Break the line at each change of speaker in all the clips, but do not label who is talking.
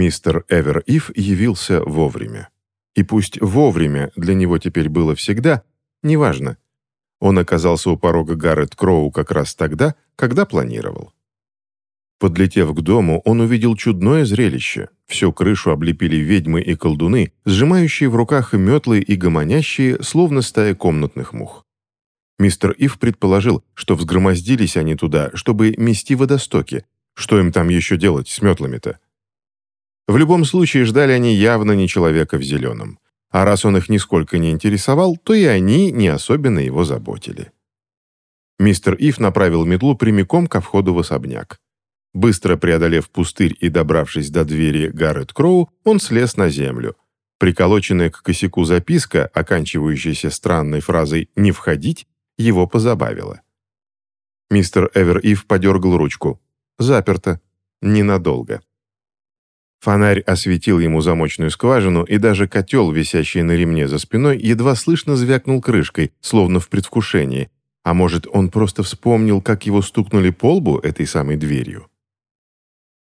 Мистер Эвер Ив явился вовремя. И пусть вовремя для него теперь было всегда, неважно. Он оказался у порога Гаррет Кроу как раз тогда, когда планировал. Подлетев к дому, он увидел чудное зрелище. Всю крышу облепили ведьмы и колдуны, сжимающие в руках метлы и гомонящие, словно стая комнатных мух. Мистер Ив предположил, что взгромоздились они туда, чтобы мести водостоки. Что им там еще делать с метлами-то? В любом случае, ждали они явно не человека в зеленом. А раз он их нисколько не интересовал, то и они не особенно его заботили. Мистер Ив направил метлу прямиком ко входу в особняк. Быстро преодолев пустырь и добравшись до двери Гаррет Кроу, он слез на землю. Приколоченная к косяку записка, оканчивающаяся странной фразой «не входить», его позабавила. Мистер Эвер Ив подергал ручку. Заперто. Ненадолго. Фонарь осветил ему замочную скважину, и даже котел, висящий на ремне за спиной, едва слышно звякнул крышкой, словно в предвкушении. А может, он просто вспомнил, как его стукнули по лбу этой самой дверью?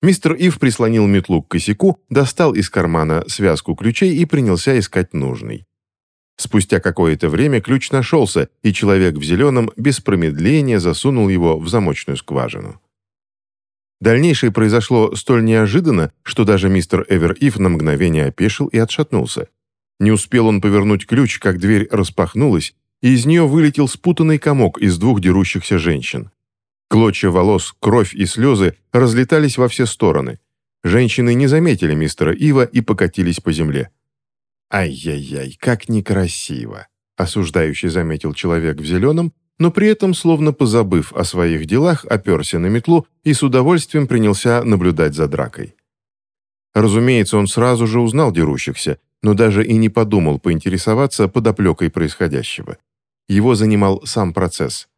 Мистер Ив прислонил метлу к косяку, достал из кармана связку ключей и принялся искать нужный. Спустя какое-то время ключ нашелся, и человек в зеленом без промедления засунул его в замочную скважину. Дальнейшее произошло столь неожиданно, что даже мистер Эвер Ив на мгновение опешил и отшатнулся. Не успел он повернуть ключ, как дверь распахнулась, и из нее вылетел спутанный комок из двух дерущихся женщин. Клочья волос, кровь и слезы разлетались во все стороны. Женщины не заметили мистера Ива и покатились по земле. «Ай-яй-яй, как некрасиво!» — осуждающий заметил человек в зеленом, но при этом, словно позабыв о своих делах, оперся на метлу и с удовольствием принялся наблюдать за дракой. Разумеется, он сразу же узнал дерущихся, но даже и не подумал поинтересоваться подоплекой происходящего. Его занимал сам процесс.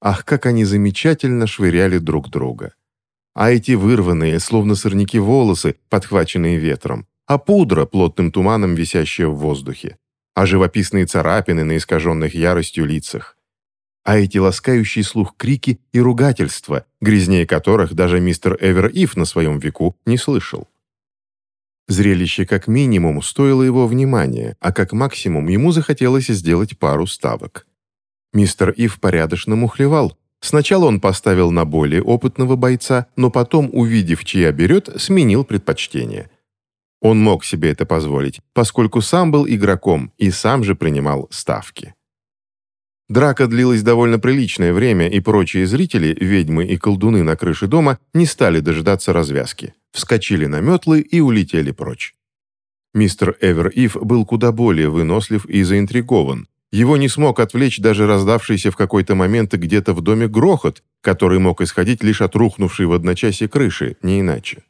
Ах, как они замечательно швыряли друг друга. А эти вырванные, словно сорняки волосы, подхваченные ветром, а пудра, плотным туманом висящая в воздухе, а живописные царапины на искаженных яростью лицах а эти ласкающие слух крики и ругательства, грязнее которых даже мистер Эвер Ив на своем веку не слышал. Зрелище как минимум стоило его внимания, а как максимум ему захотелось сделать пару ставок. Мистер Ив порядочно мухлевал. Сначала он поставил на более опытного бойца, но потом, увидев, чья берет, сменил предпочтение. Он мог себе это позволить, поскольку сам был игроком и сам же принимал ставки. Драка длилась довольно приличное время, и прочие зрители, ведьмы и колдуны на крыше дома, не стали дожидаться развязки. Вскочили на метлы и улетели прочь. Мистер Эвер Ив был куда более вынослив и заинтригован. Его не смог отвлечь даже раздавшийся в какой-то момент где-то в доме грохот, который мог исходить лишь от рухнувшей в одночасье крыши, не иначе.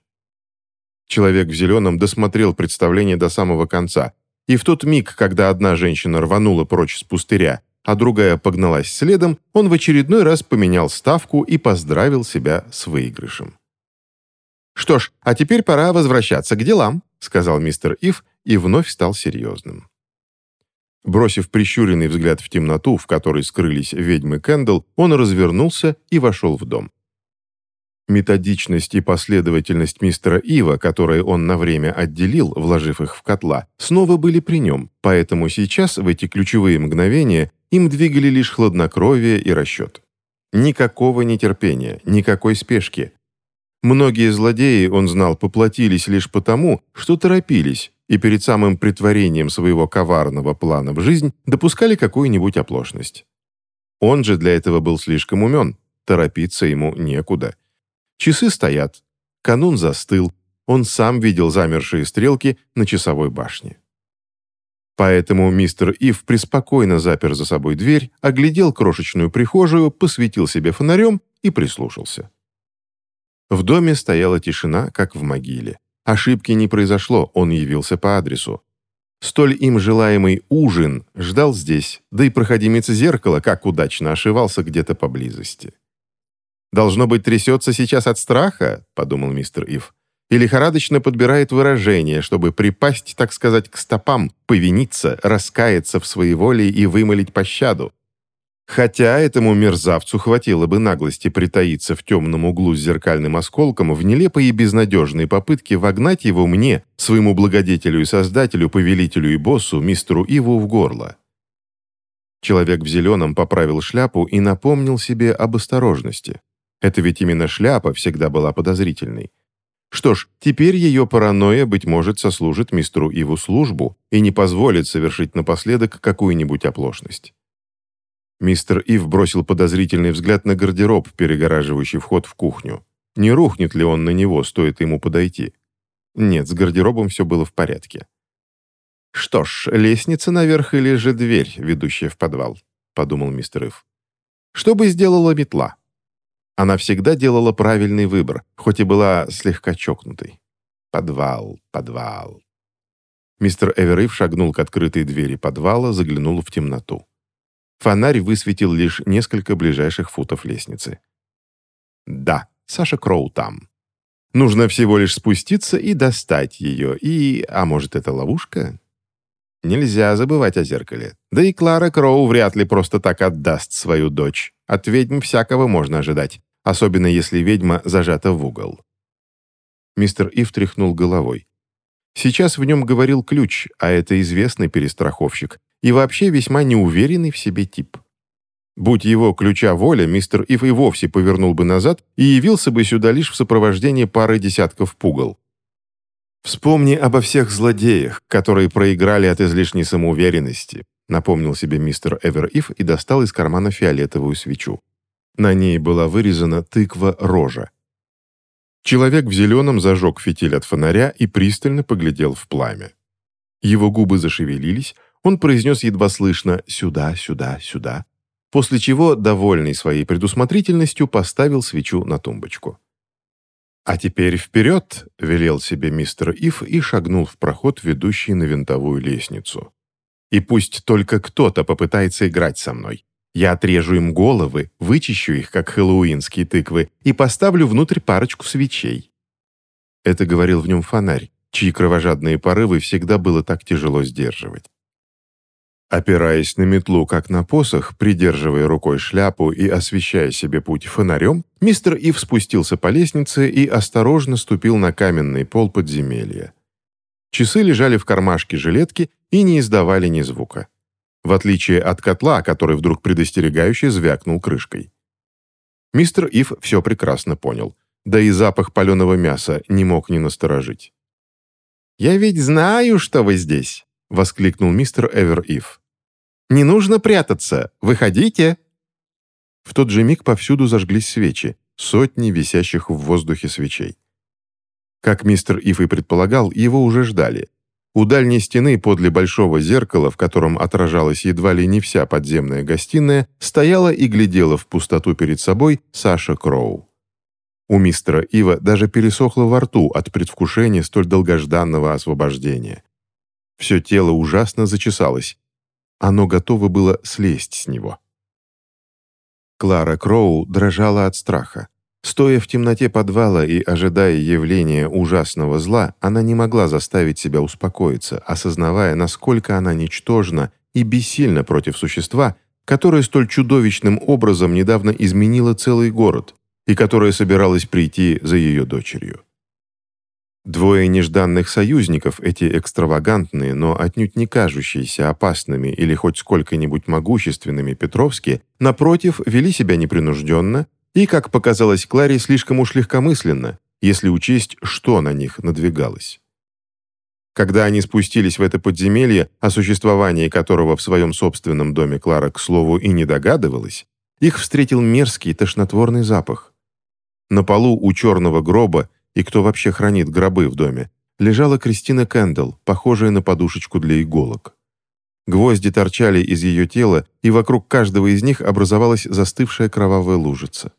Человек в зеленом досмотрел представление до самого конца, и в тот миг, когда одна женщина рванула прочь с пустыря, а другая погналась следом, он в очередной раз поменял ставку и поздравил себя с выигрышем. «Что ж, а теперь пора возвращаться к делам», сказал мистер Ив и вновь стал серьезным. Бросив прищуренный взгляд в темноту, в которой скрылись ведьмы Кэндл, он развернулся и вошел в дом. Методичность и последовательность мистера Ива, которые он на время отделил, вложив их в котла, снова были при нем, поэтому сейчас, в эти ключевые мгновения, им двигали лишь хладнокровие и расчет. Никакого нетерпения, никакой спешки. Многие злодеи, он знал, поплатились лишь потому, что торопились и перед самым притворением своего коварного плана в жизнь допускали какую-нибудь оплошность. Он же для этого был слишком умен, торопиться ему некуда. Часы стоят, канун застыл, он сам видел замершие стрелки на часовой башне. Поэтому мистер Ив преспокойно запер за собой дверь, оглядел крошечную прихожую, посветил себе фонарем и прислушался. В доме стояла тишина, как в могиле. Ошибки не произошло, он явился по адресу. Столь им желаемый ужин ждал здесь, да и проходимец зеркала как удачно ошивался где-то поблизости. «Должно быть, трясется сейчас от страха», — подумал мистер Ив и лихорадочно подбирает выражение, чтобы припасть, так сказать, к стопам, повиниться, раскаяться в своей воле и вымолить пощаду. Хотя этому мерзавцу хватило бы наглости притаиться в темном углу с зеркальным осколком в нелепой и безнадежной попытке вогнать его мне, своему благодетелю и создателю, повелителю и боссу, мистеру Иву, в горло. Человек в зеленом поправил шляпу и напомнил себе об осторожности. Это ведь именно шляпа всегда была подозрительной. Что ж, теперь ее паранойя, быть может, сослужит мистеру Иву службу и не позволит совершить напоследок какую-нибудь оплошность. Мистер Ив бросил подозрительный взгляд на гардероб, перегораживающий вход в кухню. Не рухнет ли он на него, стоит ему подойти? Нет, с гардеробом все было в порядке. «Что ж, лестница наверх или же дверь, ведущая в подвал?» — подумал мистер Ив. «Что бы сделала метла?» Она всегда делала правильный выбор, хоть и была слегка чокнутой. Подвал, подвал. Мистер Эверив шагнул к открытой двери подвала, заглянул в темноту. Фонарь высветил лишь несколько ближайших футов лестницы. Да, Саша Кроу там. Нужно всего лишь спуститься и достать ее, и... А может, это ловушка? Нельзя забывать о зеркале. Да и Клара Кроу вряд ли просто так отдаст свою дочь. От ведьм всякого можно ожидать, особенно если ведьма зажата в угол. Мистер Ив тряхнул головой. Сейчас в нем говорил ключ, а это известный перестраховщик, и вообще весьма неуверенный в себе тип. Будь его ключа воля, мистер Ив и вовсе повернул бы назад и явился бы сюда лишь в сопровождении пары десятков пугал. «Вспомни обо всех злодеях, которые проиграли от излишней самоуверенности», напомнил себе мистер Эвер Ив и достал из кармана фиолетовую свечу. На ней была вырезана тыква-рожа. Человек в зеленом зажег фитиль от фонаря и пристально поглядел в пламя. Его губы зашевелились, он произнес едва слышно «сюда, сюда, сюда», после чего, довольный своей предусмотрительностью, поставил свечу на тумбочку. «А теперь вперед!» — велел себе мистер Ив и шагнул в проход, ведущий на винтовую лестницу. «И пусть только кто-то попытается играть со мной. Я отрежу им головы, вычищу их, как хэллоуинские тыквы, и поставлю внутрь парочку свечей». Это говорил в нем фонарь, чьи кровожадные порывы всегда было так тяжело сдерживать. Опираясь на метлу, как на посох, придерживая рукой шляпу и освещая себе путь фонарем, мистер Ив спустился по лестнице и осторожно ступил на каменный пол подземелья. Часы лежали в кармашке жилетки и не издавали ни звука. В отличие от котла, который вдруг предостерегающе звякнул крышкой. Мистер Ив все прекрасно понял, да и запах паленого мяса не мог не насторожить. «Я ведь знаю, что вы здесь!» — воскликнул мистер Эвер Ив. Не нужно прятаться! Выходите!» В тот же миг повсюду зажглись свечи, сотни висящих в воздухе свечей. Как мистер Иф и предполагал, его уже ждали. У дальней стены подле большого зеркала, в котором отражалась едва ли не вся подземная гостиная, стояла и глядела в пустоту перед собой Саша Кроу. У мистера Ива даже пересохло во рту от предвкушения столь долгожданного освобождения. Все тело ужасно зачесалось, оно готово было слезть с него. Клара Кроу дрожала от страха. Стоя в темноте подвала и ожидая явления ужасного зла, она не могла заставить себя успокоиться, осознавая, насколько она ничтожна и бессильна против существа, которое столь чудовищным образом недавно изменило целый город и которое собиралось прийти за ее дочерью. Двое нежданных союзников, эти экстравагантные, но отнюдь не кажущиеся опасными или хоть сколько-нибудь могущественными Петровские, напротив, вели себя непринужденно и, как показалось Кларе, слишком уж легкомысленно, если учесть, что на них надвигалось. Когда они спустились в это подземелье, о существовании которого в своем собственном доме Клара, к слову, и не догадывалась, их встретил мерзкий тошнотворный запах. На полу у черного гроба и кто вообще хранит гробы в доме, лежала Кристина Кэндалл, похожая на подушечку для иголок. Гвозди торчали из ее тела, и вокруг каждого из них образовалась застывшая кровавая лужица.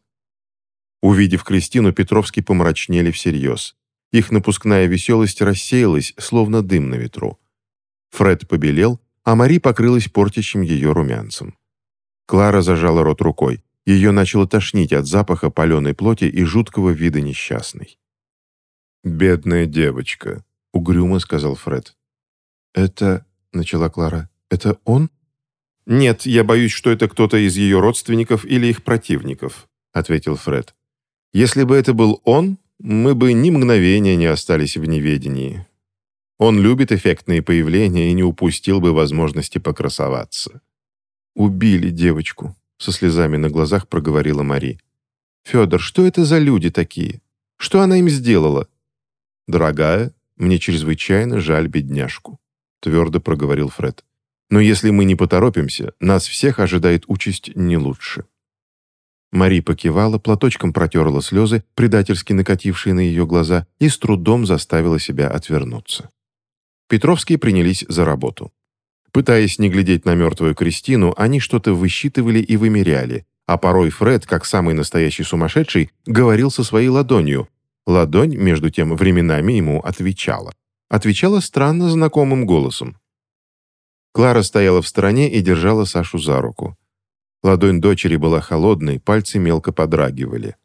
Увидев Кристину, Петровский помрачнели всерьез. Их напускная веселость рассеялась, словно дым на ветру. Фред побелел, а Мари покрылась портящим ее румянцем. Клара зажала рот рукой. Ее начало тошнить от запаха паленой плоти и жуткого вида несчастной. «Бедная девочка», — угрюмо сказал Фред. «Это...» — начала Клара. «Это он?» «Нет, я боюсь, что это кто-то из ее родственников или их противников», — ответил Фред. «Если бы это был он, мы бы ни мгновения не остались в неведении. Он любит эффектные появления и не упустил бы возможности покрасоваться». «Убили девочку», — со слезами на глазах проговорила Мари. «Федор, что это за люди такие? Что она им сделала?» «Дорогая, мне чрезвычайно жаль бедняжку», — твердо проговорил Фред. «Но если мы не поторопимся, нас всех ожидает участь не лучше». Мари покивала, платочком протерла слезы, предательски накатившие на ее глаза, и с трудом заставила себя отвернуться. Петровские принялись за работу. Пытаясь не глядеть на мертвую Кристину, они что-то высчитывали и вымеряли, а порой Фред, как самый настоящий сумасшедший, говорил со своей ладонью, Ладонь, между тем, временами ему отвечала. Отвечала странно знакомым голосом. Клара стояла в стороне и держала Сашу за руку. Ладонь дочери была холодной, пальцы мелко подрагивали.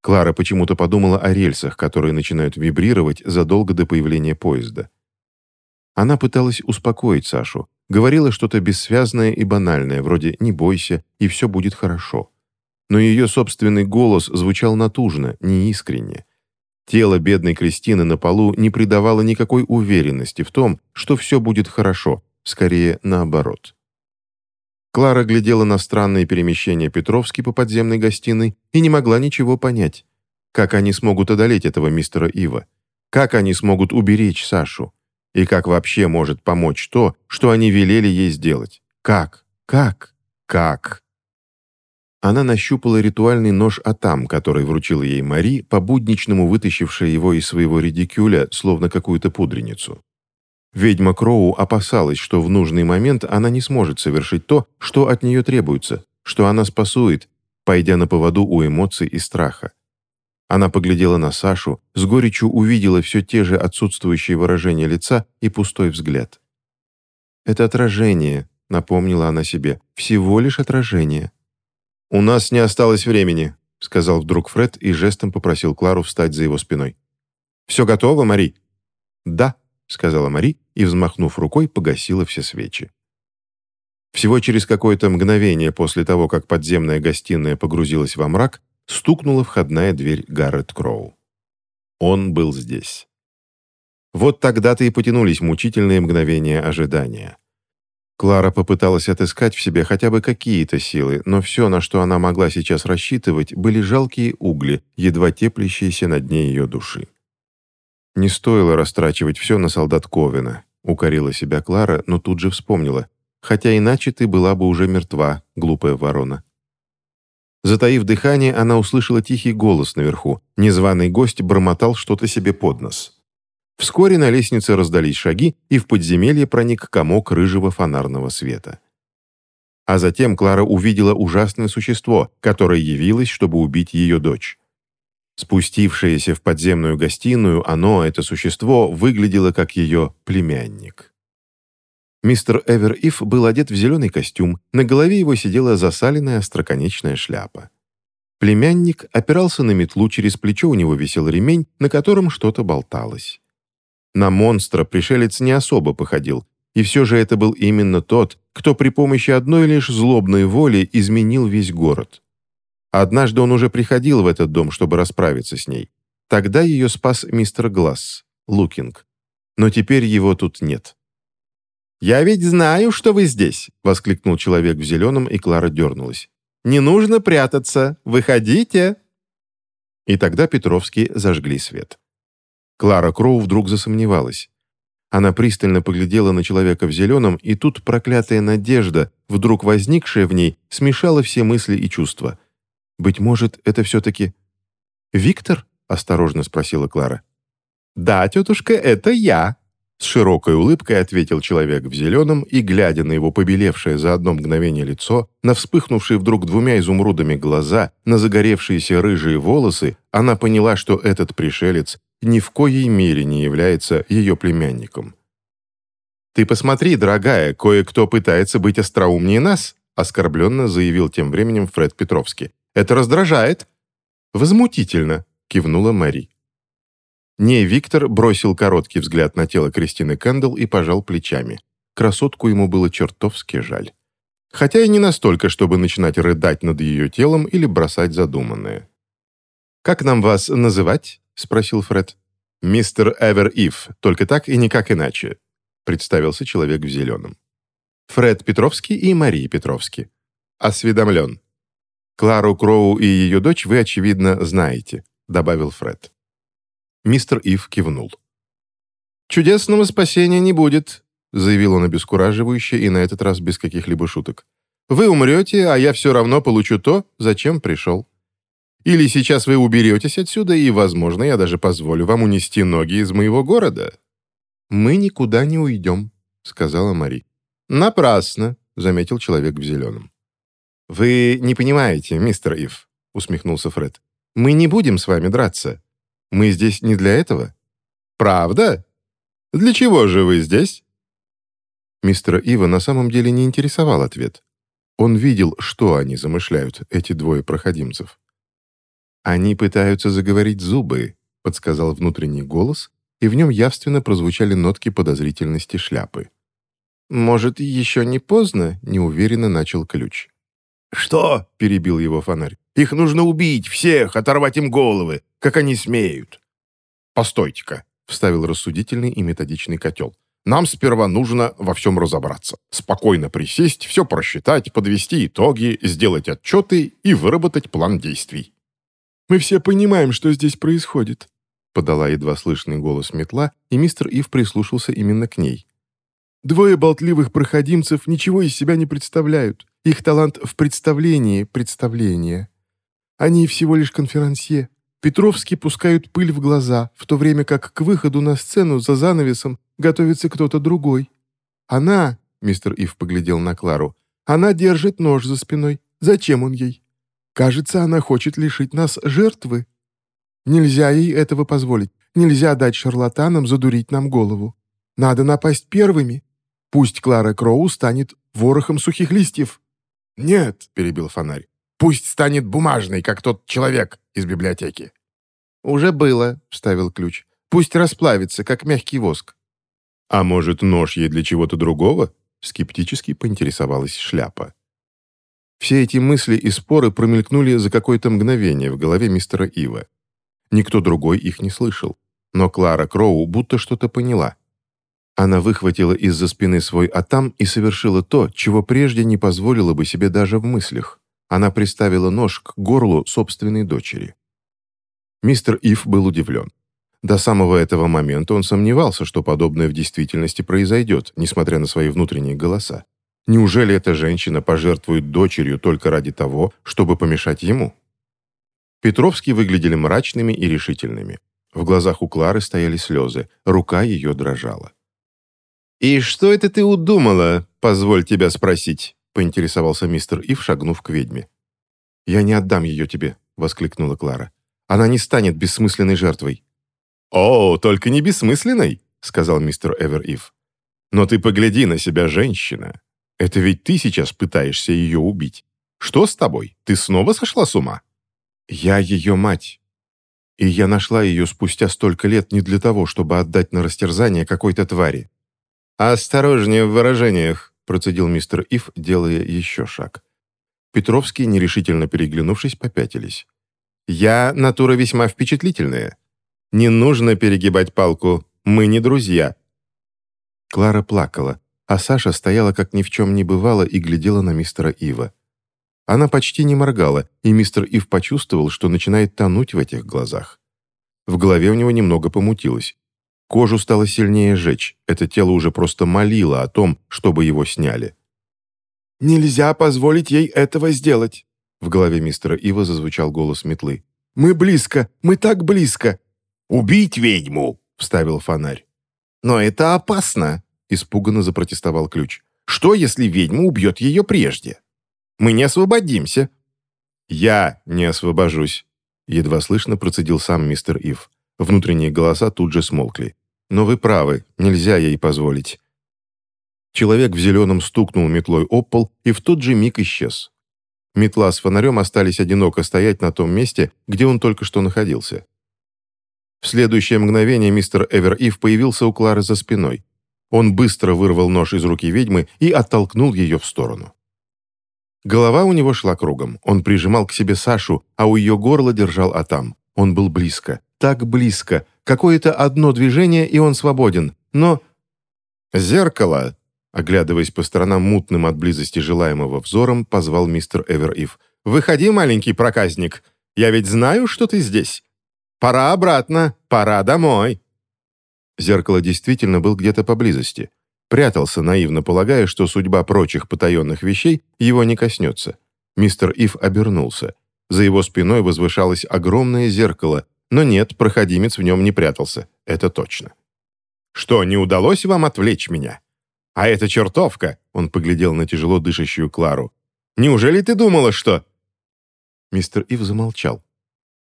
Клара почему-то подумала о рельсах, которые начинают вибрировать задолго до появления поезда. Она пыталась успокоить Сашу, говорила что-то бессвязное и банальное, вроде «не бойся, и все будет хорошо». Но ее собственный голос звучал натужно, неискренне. Тело бедной Кристины на полу не придавало никакой уверенности в том, что все будет хорошо, скорее наоборот. Клара глядела на странные перемещения Петровски по подземной гостиной и не могла ничего понять. Как они смогут одолеть этого мистера Ива? Как они смогут уберечь Сашу? И как вообще может помочь то, что они велели ей сделать? Как? Как? Как? Она нащупала ритуальный нож Атам, который вручила ей Мари, по-будничному вытащившая его из своего редикюля, словно какую-то пудреницу. Ведьма Кроу опасалась, что в нужный момент она не сможет совершить то, что от нее требуется, что она спасует, пойдя на поводу у эмоций и страха. Она поглядела на Сашу, с горечью увидела все те же отсутствующие выражения лица и пустой взгляд. «Это отражение», — напомнила она себе, — «всего лишь отражение». «У нас не осталось времени», — сказал вдруг Фред и жестом попросил Клару встать за его спиной. «Все готово, Мари?» «Да», — сказала Мари и, взмахнув рукой, погасила все свечи. Всего через какое-то мгновение после того, как подземная гостиная погрузилась во мрак, стукнула входная дверь Гаррет Кроу. Он был здесь. Вот тогда-то и потянулись мучительные мгновения ожидания. Клара попыталась отыскать в себе хотя бы какие-то силы, но все, на что она могла сейчас рассчитывать, были жалкие угли, едва теплящиеся на дне ее души. «Не стоило растрачивать все на солдат Ковина», — укорила себя Клара, но тут же вспомнила. «Хотя иначе ты была бы уже мертва, глупая ворона». Затаив дыхание, она услышала тихий голос наверху. Незваный гость бормотал что-то себе под нос. Вскоре на лестнице раздались шаги, и в подземелье проник комок рыжего фонарного света. А затем Клара увидела ужасное существо, которое явилось, чтобы убить ее дочь. Спустившееся в подземную гостиную, оно, это существо, выглядело как ее племянник. Мистер Эвер Ив был одет в зеленый костюм, на голове его сидела засаленная остроконечная шляпа. Племянник опирался на метлу, через плечо у него висел ремень, на котором что-то болталось. На монстра пришелец не особо походил, и все же это был именно тот, кто при помощи одной лишь злобной воли изменил весь город. Однажды он уже приходил в этот дом, чтобы расправиться с ней. Тогда ее спас мистер Гласс, Лукинг. Но теперь его тут нет. «Я ведь знаю, что вы здесь!» — воскликнул человек в зеленом, и Клара дернулась. «Не нужно прятаться! Выходите!» И тогда Петровские зажгли свет. Клара Кроу вдруг засомневалась. Она пристально поглядела на человека в зеленом, и тут проклятая надежда, вдруг возникшая в ней, смешала все мысли и чувства. «Быть может, это все-таки...» «Виктор?» — осторожно спросила Клара. «Да, тетушка, это я», с широкой улыбкой ответил человек в зеленом и, глядя на его побелевшее за одно мгновение лицо, на вспыхнувшие вдруг двумя изумрудами глаза, на загоревшиеся рыжие волосы, она поняла, что этот пришелец ни в коей мере не является ее племянником. «Ты посмотри, дорогая, кое-кто пытается быть остроумнее нас», оскорбленно заявил тем временем Фред Петровский. «Это раздражает». «Возмутительно», кивнула Мэри. Не, Виктор бросил короткий взгляд на тело Кристины Кэндалл и пожал плечами. Красотку ему было чертовски жаль. хотя и не настолько, чтобы начинать рыдать над ее телом или бросать задуманное. «Как нам вас называть?» — спросил Фред. «Мистер Эвер Ив, только так и никак иначе», — представился человек в зеленом. «Фред Петровский и Мария Петровский. Осведомлен. Клару Кроу и ее дочь вы, очевидно, знаете», — добавил Фред. Мистер Ив кивнул. «Чудесного спасения не будет», — заявил он обескураживающе и на этот раз без каких-либо шуток. «Вы умрете, а я все равно получу то, зачем пришел. Или сейчас вы уберетесь отсюда, и, возможно, я даже позволю вам унести ноги из моего города». «Мы никуда не уйдем», — сказала Мари. «Напрасно», — заметил человек в зеленом. «Вы не понимаете, мистер Ив», — усмехнулся Фред. «Мы не будем с вами драться. Мы здесь не для этого». «Правда? Для чего же вы здесь?» Мистера Ива на самом деле не интересовал ответ. Он видел, что они замышляют, эти двое проходимцев. «Они пытаются заговорить зубы», — подсказал внутренний голос, и в нем явственно прозвучали нотки подозрительности шляпы. «Может, еще не поздно?» — неуверенно начал ключ.
«Что?» — перебил его фонарь. «Их нужно убить, всех, оторвать им головы, как они смеют».
«Постойте-ка», — вставил рассудительный и методичный котел. «Нам сперва нужно во всем разобраться. Спокойно присесть, все просчитать, подвести итоги, сделать отчеты и выработать план действий».
«Мы все понимаем, что здесь происходит», — подала
едва слышный голос метла, и мистер Ив прислушался именно к ней.
«Двое болтливых проходимцев ничего из себя не представляют. Их талант в представлении представления. Они всего лишь конферансье. Петровские пускают пыль в глаза, в то время как к выходу на сцену за занавесом готовится кто-то другой. Она, мистер Ив поглядел на Клару, она держит нож за спиной. Зачем он ей? Кажется, она хочет лишить нас жертвы. Нельзя ей этого позволить. Нельзя дать шарлатанам задурить нам голову. Надо напасть первыми. Пусть Клара Кроу станет ворохом сухих листьев.
«Нет», — перебил фонарь, — «пусть станет бумажной, как тот человек из библиотеки».
«Уже было», — вставил ключ. «Пусть расплавится, как мягкий воск». «А может, нож ей для чего-то другого?» — скептически поинтересовалась шляпа. Все эти мысли и споры промелькнули за какое-то мгновение в голове мистера Ива. Никто другой их не слышал. Но Клара Кроу будто что-то поняла. Она выхватила из-за спины свой атам и совершила то, чего прежде не позволила бы себе даже в мыслях. Она приставила нож к горлу собственной дочери. Мистер Ив был удивлен. До самого этого момента он сомневался, что подобное в действительности произойдет, несмотря на свои внутренние голоса. Неужели эта женщина пожертвует дочерью только ради того, чтобы помешать ему? Петровские выглядели мрачными и решительными. В глазах у Клары стояли слезы, рука ее дрожала. «И что это ты удумала, позволь тебя спросить?» — поинтересовался мистер Ив, шагнув к ведьме. «Я не отдам ее тебе», — воскликнула Клара. «Она не станет бессмысленной жертвой». «О, только не бессмысленной», — сказал мистер Эвер Ив. «Но ты погляди на себя, женщина. Это ведь ты сейчас пытаешься ее убить. Что с тобой? Ты снова сошла с ума?» «Я ее мать. И я нашла ее спустя столько лет не для того, чтобы отдать на растерзание какой-то твари. «Осторожнее в выражениях», — процедил мистер Ив, делая еще шаг. Петровский, нерешительно переглянувшись, попятились. «Я натура весьма впечатлительная. Не нужно перегибать палку. Мы не друзья». Клара плакала, а Саша стояла, как ни в чем не бывало, и глядела на мистера Ива. Она почти не моргала, и мистер Ив почувствовал, что начинает тонуть в этих глазах. В голове у него немного помутилось. Кожу стало сильнее жечь, это тело уже просто молило о том, чтобы его сняли.
«Нельзя позволить ей этого сделать!» В голове мистера Ива зазвучал голос метлы. «Мы близко! Мы так близко!»
«Убить ведьму!» — вставил фонарь.
«Но это опасно!» — испуганно запротестовал ключ. «Что, если ведьма убьет ее прежде? Мы не освободимся!» «Я не освобожусь!» — едва слышно процедил сам мистер Ив. Внутренние голоса тут же смолкли. «Но вы правы, нельзя ей позволить». Человек в зеленом стукнул метлой об пол и в тот же миг исчез. Метла с фонарем остались одиноко стоять на том месте, где он только что находился. В следующее мгновение мистер Эвер Ив появился у Клары за спиной. Он быстро вырвал нож из руки ведьмы и оттолкнул ее в сторону. Голова у него шла кругом. Он прижимал к себе Сашу, а у ее горла держал Атам. Он был близко. Так близко. Какое-то одно движение, и он свободен. Но... «Зеркало!» Оглядываясь по сторонам мутным от близости желаемого взором, позвал мистер Эвериф. «Выходи, маленький проказник. Я ведь знаю, что ты здесь. Пора обратно. Пора домой». Зеркало действительно был где-то поблизости. Прятался, наивно полагая, что судьба прочих потаенных вещей его не коснется. Мистер Ив обернулся. За его спиной возвышалось огромное зеркало, но нет, проходимец в нем не прятался. Это точно. «Что, не удалось вам отвлечь меня? А эта чертовка!» Он поглядел на тяжело дышащую Клару. «Неужели ты думала, что...» Мистер Ив замолчал.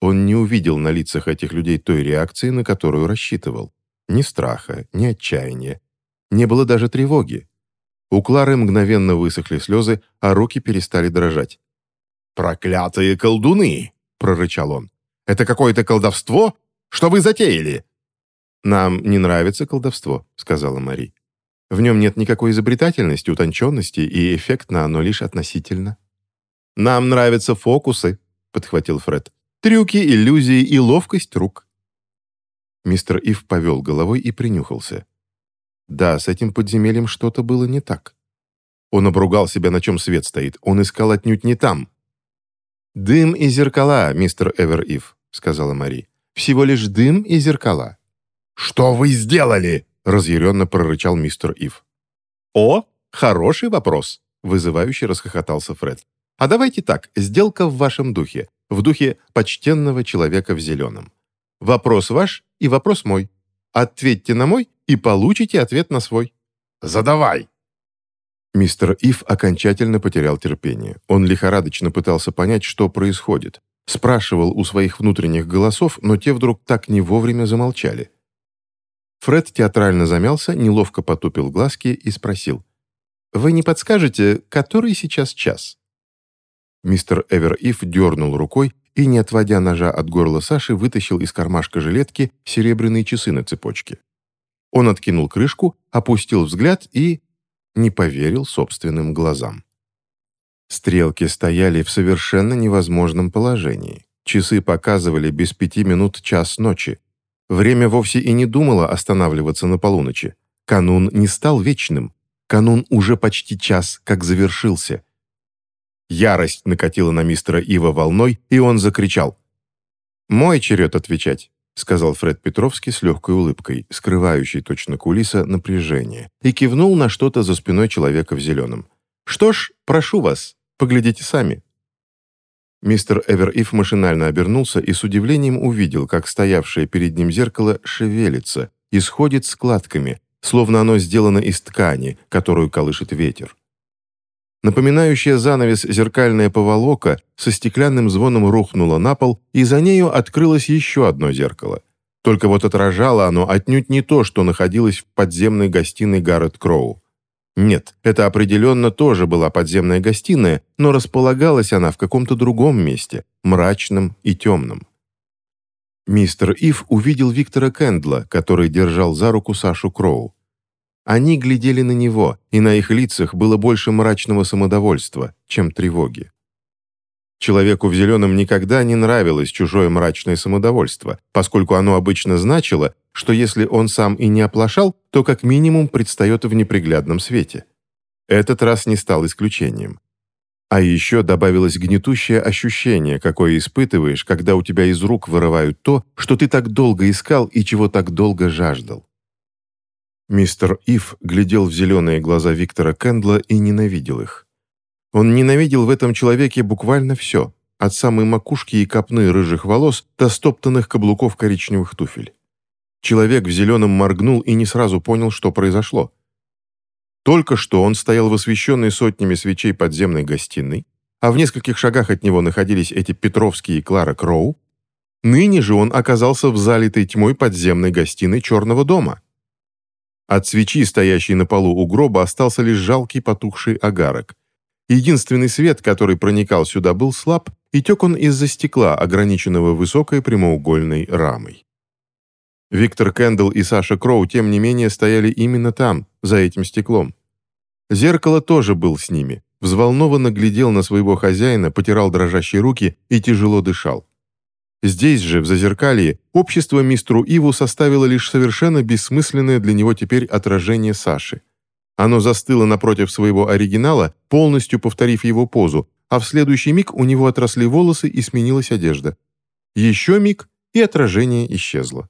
Он не увидел на лицах этих людей той реакции, на которую рассчитывал. Ни страха, ни отчаяния, не было даже тревоги. У Клары мгновенно высохли слезы, а руки перестали дрожать. «Проклятые колдуны!» — прорычал он. «Это какое-то колдовство? Что вы затеяли?» «Нам не нравится колдовство», — сказала Мари. «В нем нет никакой изобретательности, утонченности, и эффектно оно лишь относительно». «Нам нравятся фокусы», — подхватил Фред. «Трюки, иллюзии и ловкость рук». Мистер Ив повел головой и принюхался. Да, с этим подземельем что-то было не так. Он обругал себя, на чем свет стоит. Он искал отнюдь не там. «Дым и зеркала, мистер Эвер-Ив», — сказала Мари. «Всего лишь дым и зеркала».
«Что вы сделали?» — разъяренно прорычал мистер Ив.
«О, хороший вопрос», — вызывающе расхохотался Фред. «А давайте так, сделка в вашем духе, в духе почтенного человека в зеленом. Вопрос ваш и вопрос мой. Ответьте на мой, и получите ответ на свой.
Задавай!»
Мистер Ив окончательно потерял терпение. Он лихорадочно пытался понять, что происходит. Спрашивал у своих внутренних голосов, но те вдруг так не вовремя замолчали. Фред театрально замялся, неловко потупил глазки и спросил. «Вы не подскажете, который сейчас час?» Мистер Эвер Ив дернул рукой и, не отводя ножа от горла Саши, вытащил из кармашка жилетки серебряные часы на цепочке. Он откинул крышку, опустил взгляд и... не поверил собственным глазам. Стрелки стояли в совершенно невозможном положении. Часы показывали без пяти минут час ночи. Время вовсе и не думало останавливаться на полуночи. Канун не стал вечным. Канун уже почти час, как завершился. Ярость накатила на мистера Ива волной, и он закричал. «Мой черед отвечать сказал Фред Петровский с легкой улыбкой, скрывающей точно кулиса напряжение, и кивнул на что-то за спиной человека в зеленом. «Что ж, прошу вас, поглядите сами». Мистер Эвериф машинально обернулся и с удивлением увидел, как стоявшее перед ним зеркало шевелится и сходит складками, словно оно сделано из ткани, которую колышет ветер. Напоминающая занавес зеркальная поволока со стеклянным звоном рухнула на пол, и за нею открылось еще одно зеркало. Только вот отражало оно отнюдь не то, что находилось в подземной гостиной Гаррет Кроу. Нет, это определенно тоже была подземная гостиная, но располагалась она в каком-то другом месте, мрачном и темном. Мистер Ив увидел Виктора Кэндла, который держал за руку Сашу Кроу. Они глядели на него, и на их лицах было больше мрачного самодовольства, чем тревоги. Человеку в зеленом никогда не нравилось чужое мрачное самодовольство, поскольку оно обычно значило, что если он сам и не оплошал, то как минимум предстает в неприглядном свете. Этот раз не стал исключением. А еще добавилось гнетущее ощущение, какое испытываешь, когда у тебя из рук вырывают то, что ты так долго искал и чего так долго жаждал. Мистер Ив глядел в зеленые глаза Виктора Кэндла и ненавидел их. Он ненавидел в этом человеке буквально все, от самой макушки и копны рыжих волос до стоптанных каблуков коричневых туфель. Человек в зеленом моргнул и не сразу понял, что произошло. Только что он стоял в освещенной сотнями свечей подземной гостиной, а в нескольких шагах от него находились эти Петровские и Клара Кроу. Ныне же он оказался в залитой тьмой подземной гостиной Черного дома — от свечи, стоящей на полу у гроба, остался лишь жалкий потухший огарок. Единственный свет, который проникал сюда, был слаб, и тек он из-за стекла, ограниченного высокой прямоугольной рамой. Виктор Кэндл и Саша Кроу, тем не менее, стояли именно там, за этим стеклом. Зеркало тоже был с ними, взволнованно глядел на своего хозяина, потирал дрожащие руки и тяжело дышал. Здесь же, в Зазеркалье, общество мистеру Иву составило лишь совершенно бессмысленное для него теперь отражение Саши. Оно застыло напротив своего оригинала, полностью повторив его позу, а в следующий миг у него отросли волосы и сменилась одежда. Еще миг, и отражение исчезло.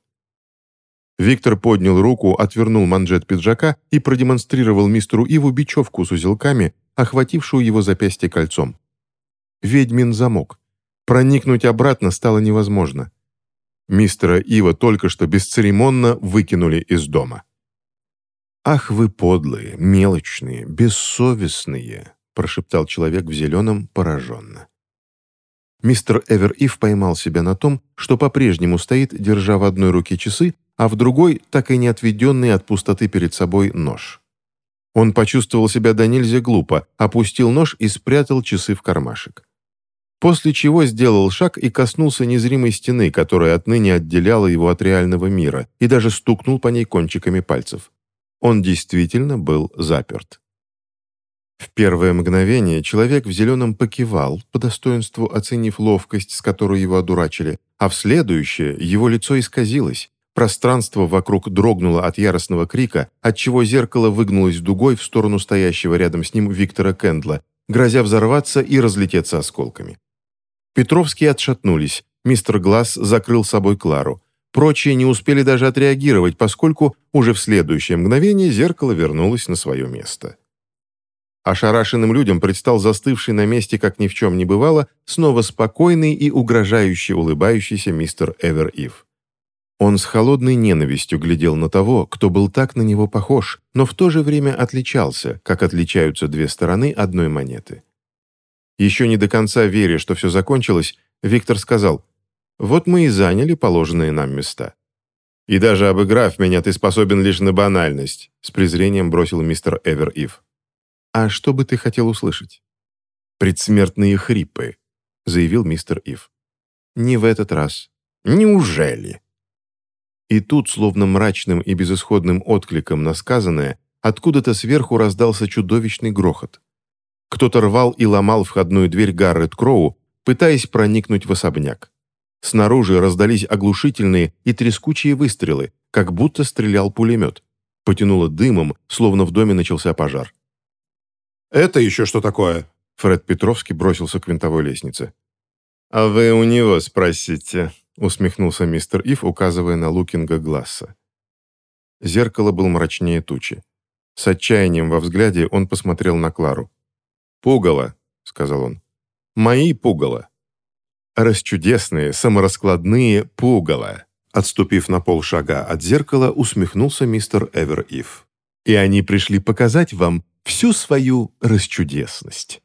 Виктор поднял руку, отвернул манжет пиджака и продемонстрировал мистеру Иву бечевку с узелками, охватившую его запястье кольцом. Ведьмин замок. Проникнуть обратно стало невозможно. Мистера Ива только что бесцеремонно выкинули из дома. «Ах вы подлые, мелочные, бессовестные!» прошептал человек в зеленом пораженно. Мистер Эвер Ив поймал себя на том, что по-прежнему стоит, держа в одной руке часы, а в другой, так и не отведенный от пустоты перед собой, нож. Он почувствовал себя до нельзя глупо, опустил нож и спрятал часы в кармашек. После чего сделал шаг и коснулся незримой стены, которая отныне отделяла его от реального мира, и даже стукнул по ней кончиками пальцев. Он действительно был заперт. В первое мгновение человек в зеленом покивал, по достоинству оценив ловкость, с которой его одурачили, а в следующее его лицо исказилось, пространство вокруг дрогнуло от яростного крика, отчего зеркало выгнулось дугой в сторону стоящего рядом с ним Виктора Кендла, грозя взорваться и разлететься осколками. Петровские отшатнулись, мистер Глаз закрыл собой Клару. Прочие не успели даже отреагировать, поскольку уже в следующее мгновение зеркало вернулось на свое место. Ошарашенным людям предстал застывший на месте, как ни в чем не бывало, снова спокойный и угрожающий улыбающийся мистер Эвер Ив. Он с холодной ненавистью глядел на того, кто был так на него похож, но в то же время отличался, как отличаются две стороны одной монеты. Еще не до конца веря, что все закончилось, Виктор сказал, «Вот мы и заняли положенные нам места». «И даже обыграв меня, ты способен лишь на банальность», с презрением бросил мистер Эвер Ив. «А что бы ты хотел услышать?» «Предсмертные хрипы», — заявил мистер Ив. «Не в этот раз». «Неужели?» И тут, словно мрачным и безысходным откликом на сказанное, откуда-то сверху раздался чудовищный грохот. Кто-то рвал и ломал входную дверь Гаррет Кроу, пытаясь проникнуть в особняк. Снаружи раздались оглушительные и трескучие выстрелы, как будто стрелял пулемет. Потянуло дымом, словно в доме начался пожар.
«Это еще что такое?»
Фред Петровский бросился к винтовой лестнице. «А вы у него спросите», — усмехнулся мистер Ив, указывая на Лукинга Гласса. Зеркало было мрачнее тучи. С отчаянием во взгляде он посмотрел на Клару. «Пугало», — сказал он. «Мои пугало». «Расчудесные, самораскладные пугало», отступив на полшага от зеркала, усмехнулся мистер Эвер Ив. «И они пришли показать вам всю свою расчудесность.